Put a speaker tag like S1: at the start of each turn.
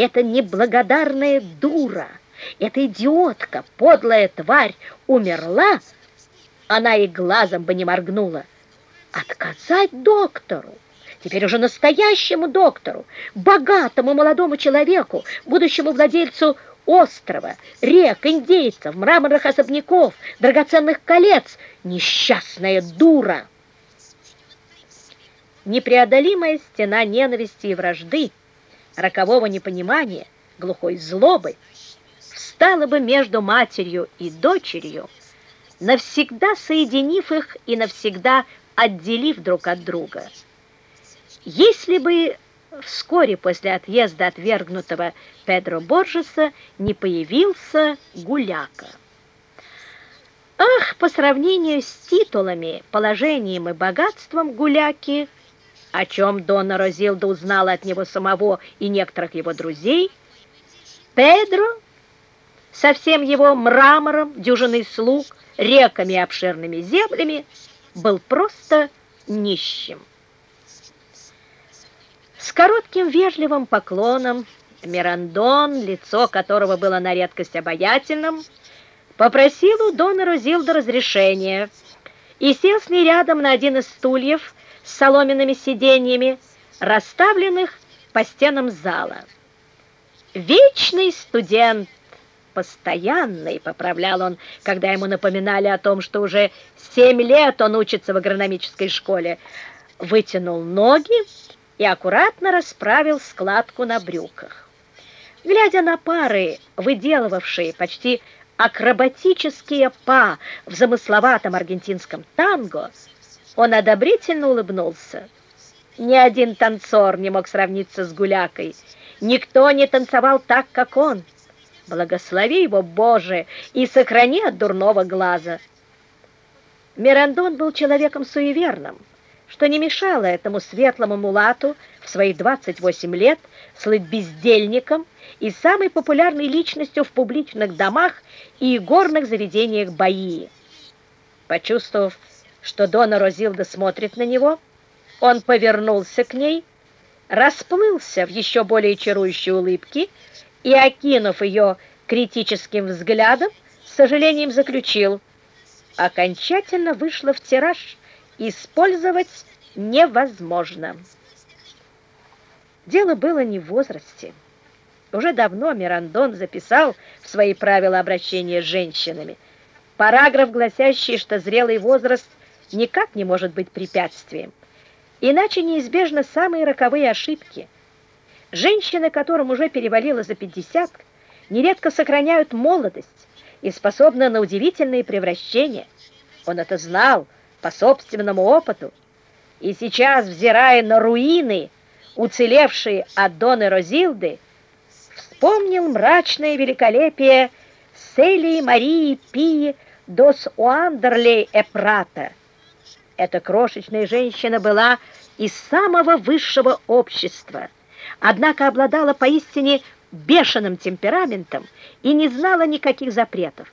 S1: эта неблагодарная дура, эта идиотка, подлая тварь умерла, она и глазом бы не моргнула. Отказать доктору, теперь уже настоящему доктору, богатому молодому человеку, будущему владельцу острова, рек, индейцев, мраморных особняков, драгоценных колец, несчастная дура. Непреодолимая стена ненависти и вражды, рокового непонимания, глухой злобы, встала бы между матерью и дочерью, навсегда соединив их и навсегда отделив друг от друга. Если бы вскоре после отъезда отвергнутого Педро Боржеса не появился Гуляка. Ах, по сравнению с титулами, положением и богатством Гуляки, о чем Дона Розилда узнала от него самого и некоторых его друзей, Педро со всем его мрамором, дюжиной слуг, реками и обширными землями был просто нищим. С коротким вежливым поклоном Мирандон, лицо которого было на редкость обаятельным, попросил у Дона Розилда разрешения и сел с ней рядом на один из стульев с соломенными сиденьями, расставленных по стенам зала. «Вечный студент!» постоянный, поправлял он, когда ему напоминали о том, что уже семь лет он учится в агрономической школе, вытянул ноги и аккуратно расправил складку на брюках. Глядя на пары, выделывавшие почти акробатические па в замысловатом аргентинском танго, он одобрительно улыбнулся. Ни один танцор не мог сравниться с Гулякой. Никто не танцевал так, как он. Благослови его, Боже, и сохрани от дурного глаза. Мирандон был человеком суеверным, что не мешало этому светлому мулату в свои 28 лет слыть бездельником и самой популярной личностью в публичных домах и горных заведениях Баии. Почувствовав, что Дона Розилда смотрит на него, он повернулся к ней, расплылся в еще более чарующей улыбке и, окинув ее критическим взглядом, с сожалением заключил, окончательно вышла в тираж, использовать невозможно. Дело было не в возрасте. Уже давно Мирандон записал в свои правила обращения с женщинами параграф, гласящий, что зрелый возраст никак не может быть препятствием. Иначе неизбежны самые роковые ошибки – Женщины, которым уже перевалило за 50, нередко сохраняют молодость и способны на удивительные превращения. Он это знал по собственному опыту. И сейчас, взирая на руины, уцелевшие от Доны Розилды, вспомнил мрачное великолепие Селии Марии Пии дос Уандерлей Эпрата. Эта крошечная женщина была из самого высшего общества – однако обладала поистине бешеным темпераментом и не знала никаких запретов.